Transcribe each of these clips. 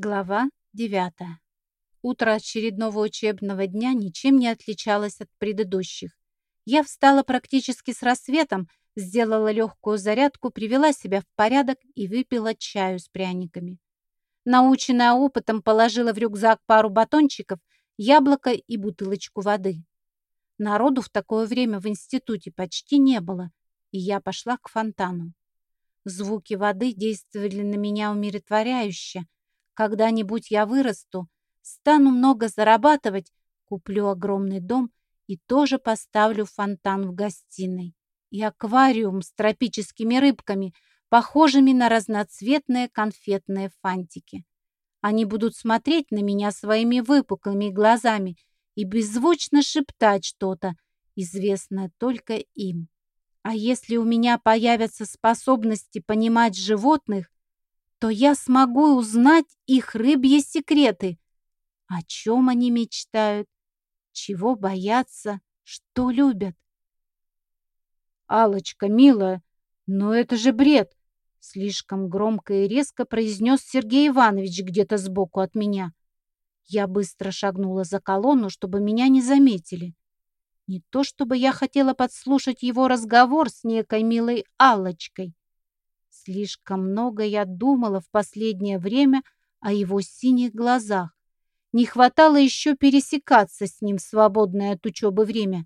Глава 9. Утро очередного учебного дня ничем не отличалось от предыдущих. Я встала практически с рассветом, сделала легкую зарядку, привела себя в порядок и выпила чаю с пряниками. Наученная опытом, положила в рюкзак пару батончиков, яблоко и бутылочку воды. Народу в такое время в институте почти не было, и я пошла к фонтану. Звуки воды действовали на меня умиротворяюще – когда-нибудь я вырасту, стану много зарабатывать, куплю огромный дом и тоже поставлю фонтан в гостиной. И аквариум с тропическими рыбками, похожими на разноцветные конфетные фантики. Они будут смотреть на меня своими выпуклыми глазами и беззвучно шептать что-то, известное только им. А если у меня появятся способности понимать животных, то я смогу узнать их рыбьи секреты. О чем они мечтают, чего боятся, что любят. алочка милая, но это же бред!» Слишком громко и резко произнес Сергей Иванович где-то сбоку от меня. Я быстро шагнула за колонну, чтобы меня не заметили. Не то чтобы я хотела подслушать его разговор с некой милой алочкой Слишком много я думала в последнее время о его синих глазах. Не хватало еще пересекаться с ним в свободное от учебы время.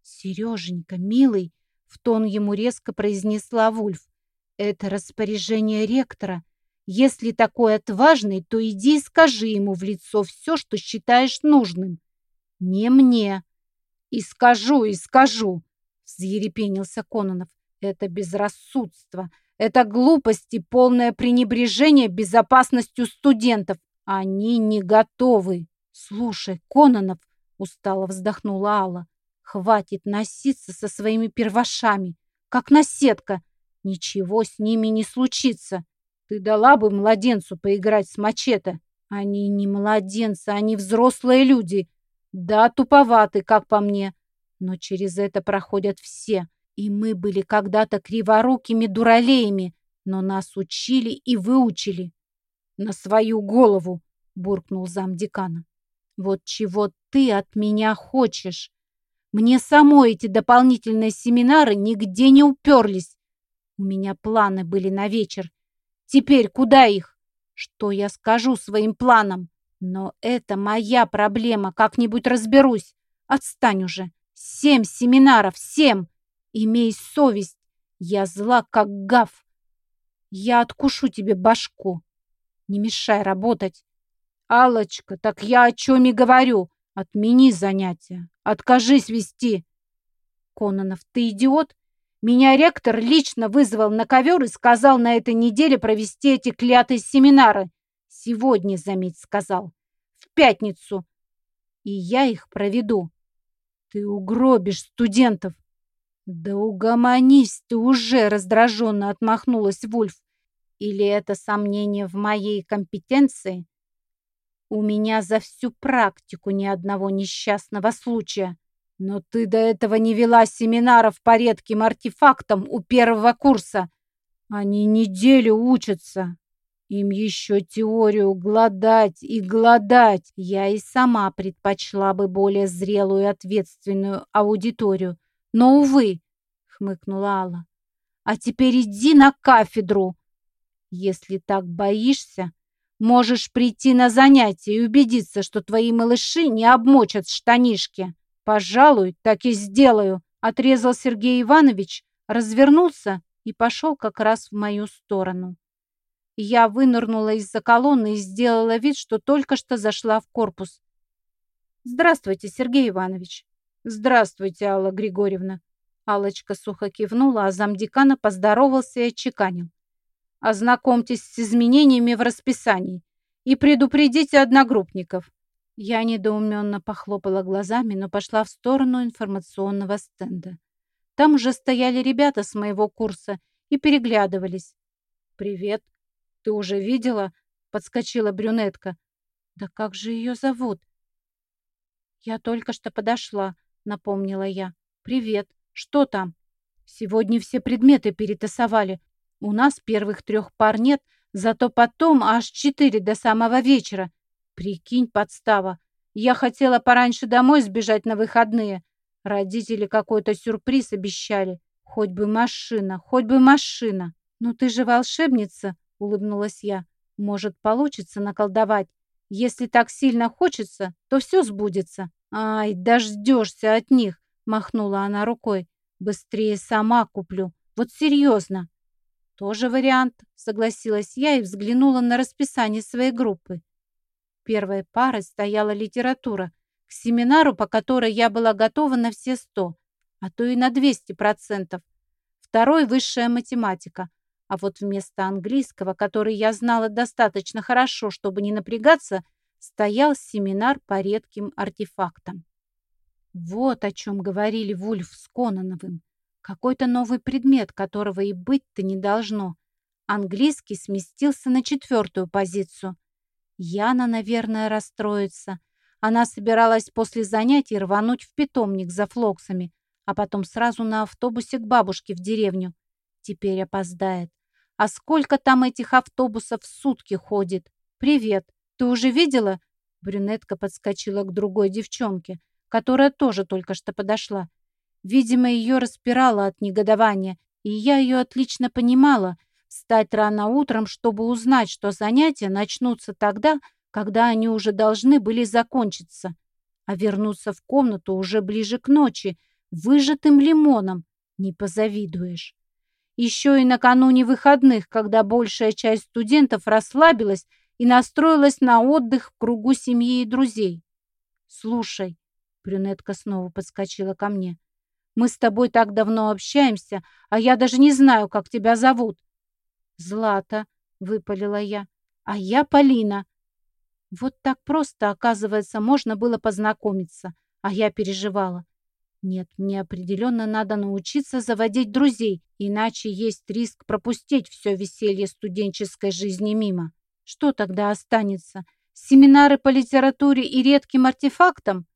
«Сереженька, милый!» — в тон ему резко произнесла Вульф. «Это распоряжение ректора. Если такой отважный, то иди и скажи ему в лицо все, что считаешь нужным. Не мне». «И скажу, и скажу!» — взъерепенился Кононов. «Это безрассудство. Это глупость и полное пренебрежение безопасностью студентов. Они не готовы. Слушай, Кононов, устало вздохнула Алла, хватит носиться со своими первошами, как наседка. Ничего с ними не случится. Ты дала бы младенцу поиграть с мачете. Они не младенцы, они взрослые люди. Да, туповаты, как по мне, но через это проходят все. И мы были когда-то криворукими дуралеями, но нас учили и выучили. На свою голову, буркнул замдекана. Вот чего ты от меня хочешь? Мне самой эти дополнительные семинары нигде не уперлись. У меня планы были на вечер. Теперь куда их? Что я скажу своим планам? Но это моя проблема, как-нибудь разберусь. Отстань уже. Семь семинаров, семь! Имей совесть, я зла, как гав. Я откушу тебе башку. Не мешай работать. алочка так я о чем и говорю. Отмени занятия. Откажись вести. Кононов, ты идиот? Меня ректор лично вызвал на ковер и сказал на этой неделе провести эти клятые семинары. Сегодня, заметь, сказал. В пятницу. И я их проведу. Ты угробишь студентов. «Да угомонись ты уже!» — раздраженно отмахнулась Вульф. «Или это сомнение в моей компетенции? У меня за всю практику ни одного несчастного случая. Но ты до этого не вела семинаров по редким артефактам у первого курса. Они неделю учатся. Им еще теорию гладать и гладать. Я и сама предпочла бы более зрелую и ответственную аудиторию. Но, увы, хмыкнула Алла. А теперь иди на кафедру. Если так боишься, можешь прийти на занятия и убедиться, что твои малыши не обмочат штанишки. Пожалуй, так и сделаю, отрезал Сергей Иванович, развернулся и пошел как раз в мою сторону. Я вынырнула из-за колонны и сделала вид, что только что зашла в корпус. «Здравствуйте, Сергей Иванович!» «Здравствуйте, Алла Григорьевна!» Алочка сухо кивнула, а замдекана поздоровался и отчеканил. «Ознакомьтесь с изменениями в расписании и предупредите одногруппников». Я недоуменно похлопала глазами, но пошла в сторону информационного стенда. Там уже стояли ребята с моего курса и переглядывались. «Привет. Ты уже видела?» — подскочила брюнетка. «Да как же ее зовут?» «Я только что подошла», — напомнила я. «Привет. Что там?» «Сегодня все предметы перетасовали. У нас первых трех пар нет, Зато потом аж четыре до самого вечера. Прикинь, подстава. Я хотела пораньше домой сбежать на выходные. Родители какой-то сюрприз обещали. Хоть бы машина, хоть бы машина. «Ну ты же волшебница!» — улыбнулась я. «Может, получится наколдовать. Если так сильно хочется, то все сбудется». «Ай, дождешься от них!» — махнула она рукой. «Быстрее сама куплю. Вот серьезно!» «Тоже вариант», — согласилась я и взглянула на расписание своей группы. Первой парой стояла литература, к семинару, по которой я была готова на все сто, а то и на двести процентов. Второй — высшая математика, а вот вместо английского, который я знала достаточно хорошо, чтобы не напрягаться, стоял семинар по редким артефактам. Вот о чем говорили Вульф с Кононовым. Какой-то новый предмет, которого и быть-то не должно. Английский сместился на четвертую позицию. Яна, наверное, расстроится. Она собиралась после занятий рвануть в питомник за флоксами, а потом сразу на автобусе к бабушке в деревню. Теперь опоздает. А сколько там этих автобусов в сутки ходит? Привет, ты уже видела? Брюнетка подскочила к другой девчонке, которая тоже только что подошла. Видимо, ее распирало от негодования, и я ее отлично понимала. Встать рано утром, чтобы узнать, что занятия начнутся тогда, когда они уже должны были закончиться, а вернуться в комнату уже ближе к ночи, выжатым лимоном, не позавидуешь. Еще и накануне выходных, когда большая часть студентов расслабилась и настроилась на отдых в кругу семьи и друзей. «Слушай», — брюнетка снова подскочила ко мне, «мы с тобой так давно общаемся, а я даже не знаю, как тебя зовут». «Злата», — выпалила я, «а я Полина». Вот так просто, оказывается, можно было познакомиться, а я переживала. Нет, мне определенно надо научиться заводить друзей, иначе есть риск пропустить все веселье студенческой жизни мимо. Что тогда останется? Семинары по литературе и редким артефактам?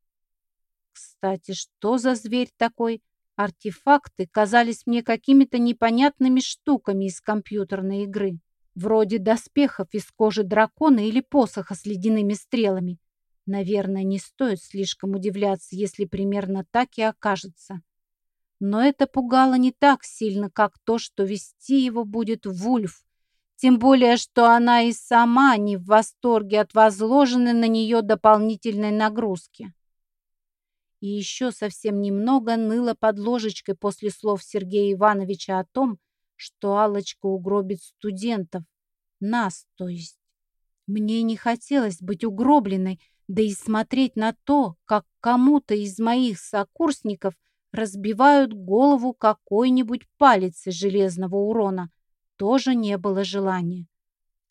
Кстати, что за зверь такой? Артефакты казались мне какими-то непонятными штуками из компьютерной игры. Вроде доспехов из кожи дракона или посоха с ледяными стрелами. Наверное, не стоит слишком удивляться, если примерно так и окажется. Но это пугало не так сильно, как то, что вести его будет Вульф. Тем более, что она и сама не в восторге от возложенной на нее дополнительной нагрузки. И еще совсем немного ныло под ложечкой после слов Сергея Ивановича о том, что Аллочка угробит студентов. Нас, то есть. Мне не хотелось быть угробленной, да и смотреть на то, как кому-то из моих сокурсников разбивают голову какой-нибудь палец из железного урона, тоже не было желания.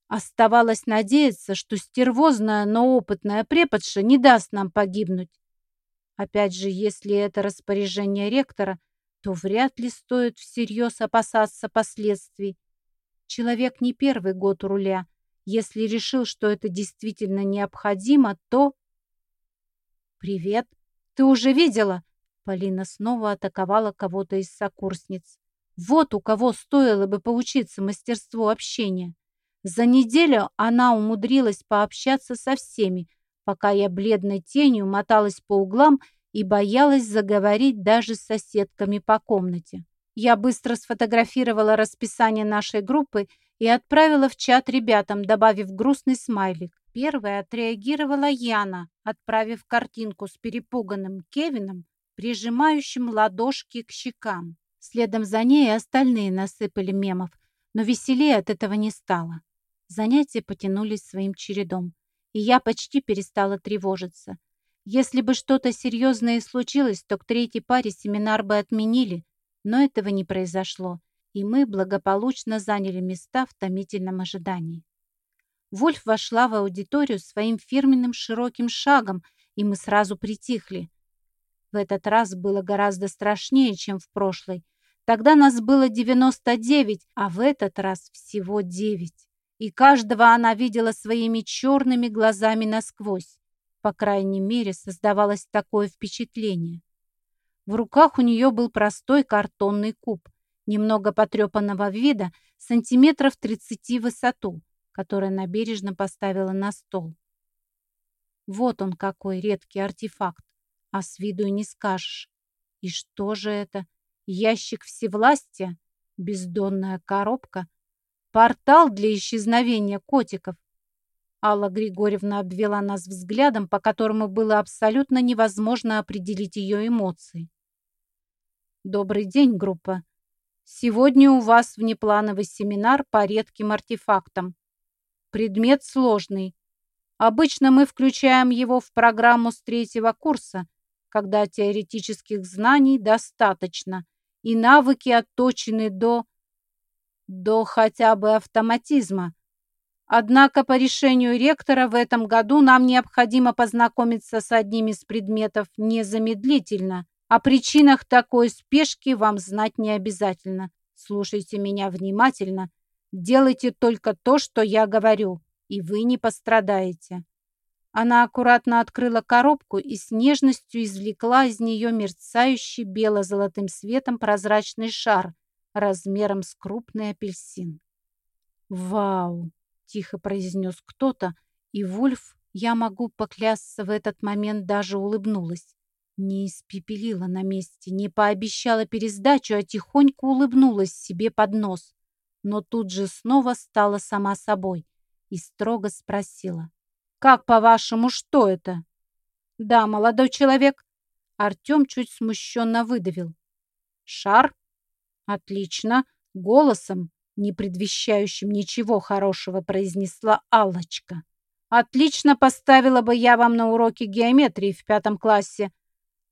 Оставалось надеяться, что стервозная, но опытная преподша не даст нам погибнуть. Опять же, если это распоряжение ректора, то вряд ли стоит всерьез опасаться последствий. Человек не первый год руля, если решил, что это действительно необходимо, то... «Привет! Ты уже видела?» Полина снова атаковала кого-то из сокурсниц. Вот у кого стоило бы поучиться мастерству общения. За неделю она умудрилась пообщаться со всеми, пока я бледной тенью моталась по углам и боялась заговорить даже с соседками по комнате. Я быстро сфотографировала расписание нашей группы и отправила в чат ребятам, добавив грустный смайлик. Первая отреагировала Яна, отправив картинку с перепуганным Кевином, прижимающим ладошки к щекам. Следом за ней и остальные насыпали мемов, но веселее от этого не стало. Занятия потянулись своим чередом, и я почти перестала тревожиться. Если бы что-то серьезное случилось, то к третьей паре семинар бы отменили, но этого не произошло, и мы благополучно заняли места в томительном ожидании. Вольф вошла в аудиторию своим фирменным широким шагом, и мы сразу притихли. В этот раз было гораздо страшнее, чем в прошлой. Тогда нас было 99, а в этот раз всего 9. И каждого она видела своими черными глазами насквозь. По крайней мере, создавалось такое впечатление. В руках у нее был простой картонный куб, немного потрепанного вида, сантиметров 30 в высоту. которое набережно поставила на стол. Вот он какой редкий артефакт, а с виду и не скажешь. И что же это? Ящик всевластия? Бездонная коробка? Портал для исчезновения котиков? Алла Григорьевна обвела нас взглядом, по которому было абсолютно невозможно определить ее эмоции. «Добрый день, группа. Сегодня у вас внеплановый семинар по редким артефактам. Предмет сложный. Обычно мы включаем его в программу с третьего курса, когда теоретических знаний достаточно и навыки отточены до... до хотя бы автоматизма. Однако по решению ректора в этом году нам необходимо познакомиться с одним из предметов незамедлительно. О причинах такой спешки вам знать не обязательно. Слушайте меня внимательно. Делайте только то, что я говорю, и вы не пострадаете. Она аккуратно открыла коробку и с нежностью извлекла из нее мерцающий бело-золотым светом прозрачный шар размером с крупный апельсин. «Вау!» — тихо произнес кто-то, и Вульф, я могу поклясться, в этот момент даже улыбнулась. Не испепелила на месте, не пообещала пересдачу, а тихонько улыбнулась себе под нос. Но тут же снова стала сама собой и строго спросила. Как, по-вашему, что это? Да, молодой человек. Артем чуть смущенно выдавил. Шар? Отлично. Голосом, не предвещающим ничего хорошего, произнесла Аллочка. Отлично поставила бы я вам на уроке геометрии в пятом классе.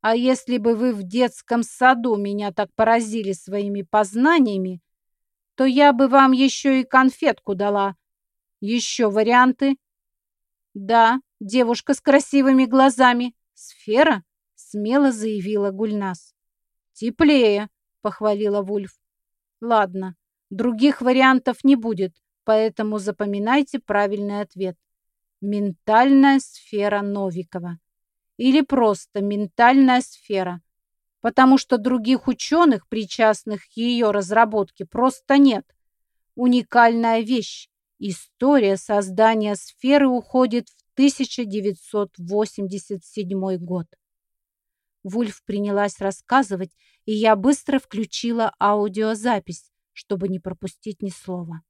А если бы вы в детском саду меня так поразили своими познаниями, то я бы вам еще и конфетку дала. Еще варианты? «Да, девушка с красивыми глазами. Сфера?» — смело заявила Гульнас. «Теплее», — похвалила Вульф. «Ладно, других вариантов не будет, поэтому запоминайте правильный ответ. Ментальная сфера Новикова. Или просто ментальная сфера, потому что других ученых, причастных к ее разработке, просто нет. Уникальная вещь, История создания сферы уходит в 1987 год. Вульф принялась рассказывать, и я быстро включила аудиозапись, чтобы не пропустить ни слова.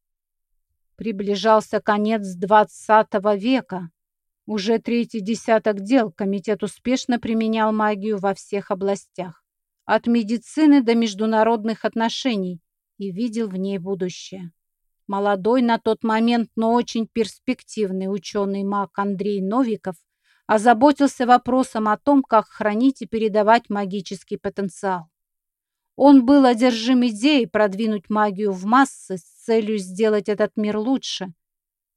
Приближался конец XX века. Уже третий десяток дел комитет успешно применял магию во всех областях, от медицины до международных отношений, и видел в ней будущее. Молодой на тот момент, но очень перспективный ученый-маг Андрей Новиков озаботился вопросом о том, как хранить и передавать магический потенциал. Он был одержим идеей продвинуть магию в массы с целью сделать этот мир лучше.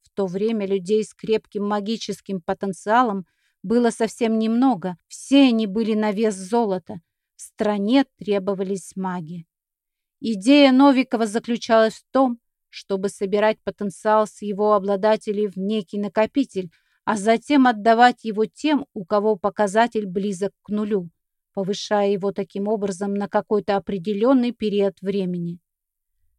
В то время людей с крепким магическим потенциалом было совсем немного, все они были на вес золота. В стране требовались маги. Идея Новикова заключалась в том, чтобы собирать потенциал с его обладателей в некий накопитель, а затем отдавать его тем, у кого показатель близок к нулю, повышая его таким образом на какой-то определенный период времени.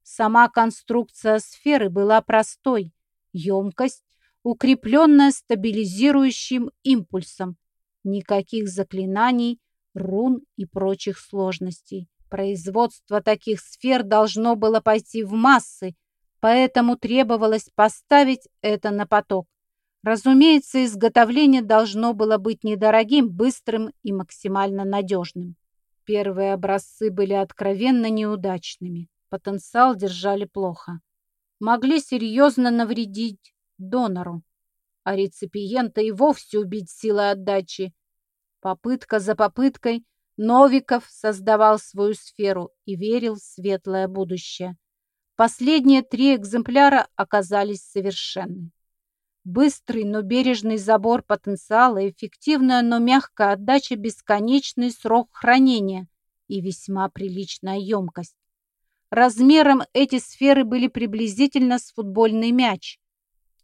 Сама конструкция сферы была простой, емкость, укрепленная стабилизирующим импульсом, никаких заклинаний, рун и прочих сложностей. Производство таких сфер должно было пойти в массы, поэтому требовалось поставить это на поток. Разумеется, изготовление должно было быть недорогим, быстрым и максимально надежным. Первые образцы были откровенно неудачными. Потенциал держали плохо. Могли серьезно навредить донору, а реципиента и вовсе убить силой отдачи. Попытка за попыткой Новиков создавал свою сферу и верил в светлое будущее. Последние три экземпляра оказались совершенны. Быстрый, но бережный забор потенциала, эффективная, но мягкая отдача, бесконечный срок хранения и весьма приличная емкость. Размером эти сферы были приблизительно с футбольный мяч.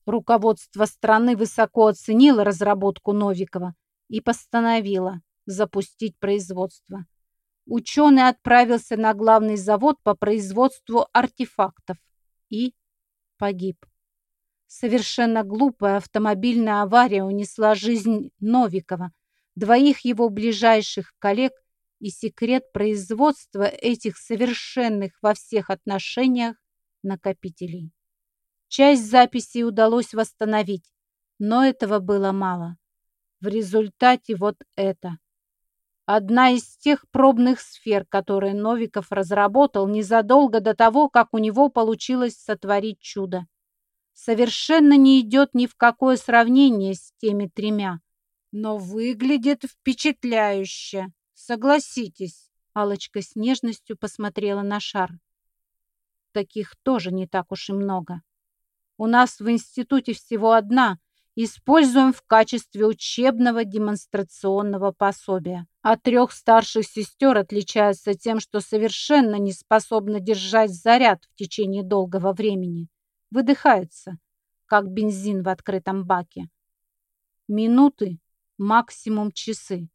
Руководство страны высоко оценило разработку Новикова и постановило запустить производство ученый отправился на главный завод по производству артефактов и погиб. Совершенно глупая автомобильная авария унесла жизнь Новикова, двоих его ближайших коллег и секрет производства этих совершенных во всех отношениях накопителей. Часть записей удалось восстановить, но этого было мало. В результате вот это. Одна из тех пробных сфер, которые Новиков разработал незадолго до того, как у него получилось сотворить чудо. Совершенно не идет ни в какое сравнение с теми тремя. Но выглядит впечатляюще. Согласитесь. алочка с нежностью посмотрела на шар. Таких тоже не так уж и много. У нас в институте всего одна, используем в качестве учебного демонстрационного пособия. А трех старших сестер отличаются тем, что совершенно не способны держать заряд в течение долгого времени. Выдыхаются, как бензин в открытом баке. Минуты, максимум часы.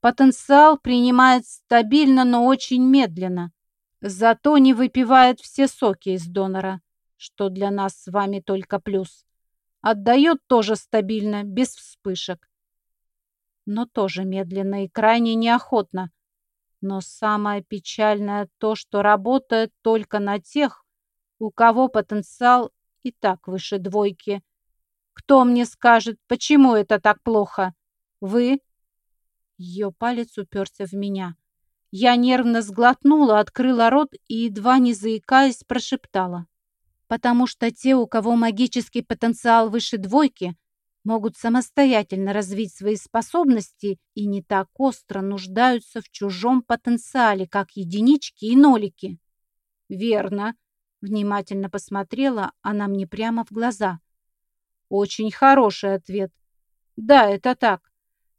Потенциал принимает стабильно, но очень медленно. Зато не выпивает все соки из донора, что для нас с вами только плюс. Отдает тоже стабильно, без вспышек. Но тоже медленно и крайне неохотно. Но самое печальное то, что работает только на тех, у кого потенциал и так выше двойки. Кто мне скажет, почему это так плохо? Вы? Ее палец уперся в меня. Я нервно сглотнула, открыла рот и, едва не заикаясь, прошептала потому что те, у кого магический потенциал выше двойки, могут самостоятельно развить свои способности и не так остро нуждаются в чужом потенциале, как единички и нолики. Верно. Внимательно посмотрела она мне прямо в глаза. Очень хороший ответ. Да, это так.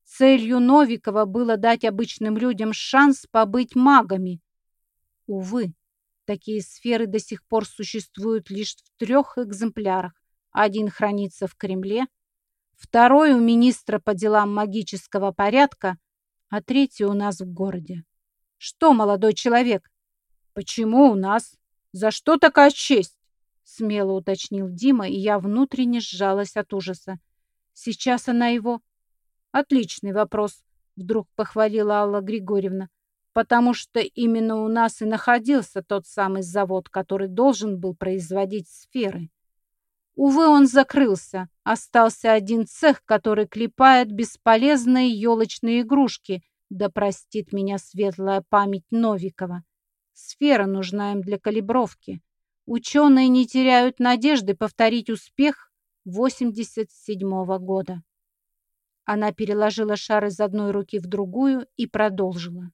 Целью Новикова было дать обычным людям шанс побыть магами. Увы, Такие сферы до сих пор существуют лишь в трех экземплярах. Один хранится в Кремле, второй у министра по делам магического порядка, а третий у нас в городе. Что, молодой человек? Почему у нас? За что такая честь? Смело уточнил Дима, и я внутренне сжалась от ужаса. Сейчас она его... Отличный вопрос, вдруг похвалила Алла Григорьевна потому что именно у нас и находился тот самый завод, который должен был производить сферы. Увы, он закрылся. Остался один цех, который клепает бесполезные елочные игрушки, да простит меня светлая память Новикова. Сфера нужна им для калибровки. Ученые не теряют надежды повторить успех 87 -го года. Она переложила шар из одной руки в другую и продолжила.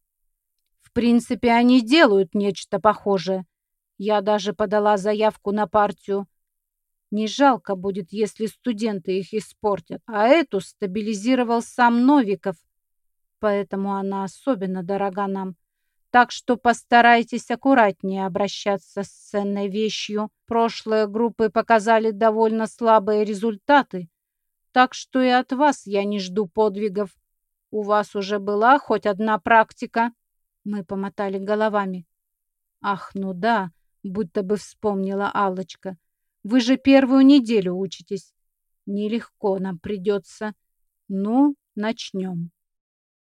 В принципе, они делают нечто похожее. Я даже подала заявку на партию. Не жалко будет, если студенты их испортят. А эту стабилизировал сам Новиков. Поэтому она особенно дорога нам. Так что постарайтесь аккуратнее обращаться с ценной вещью. Прошлые группы показали довольно слабые результаты. Так что и от вас я не жду подвигов. У вас уже была хоть одна практика. Мы помотали головами. Ах, ну да, будто бы вспомнила Аллочка. Вы же первую неделю учитесь. Нелегко нам придется. Ну, начнем.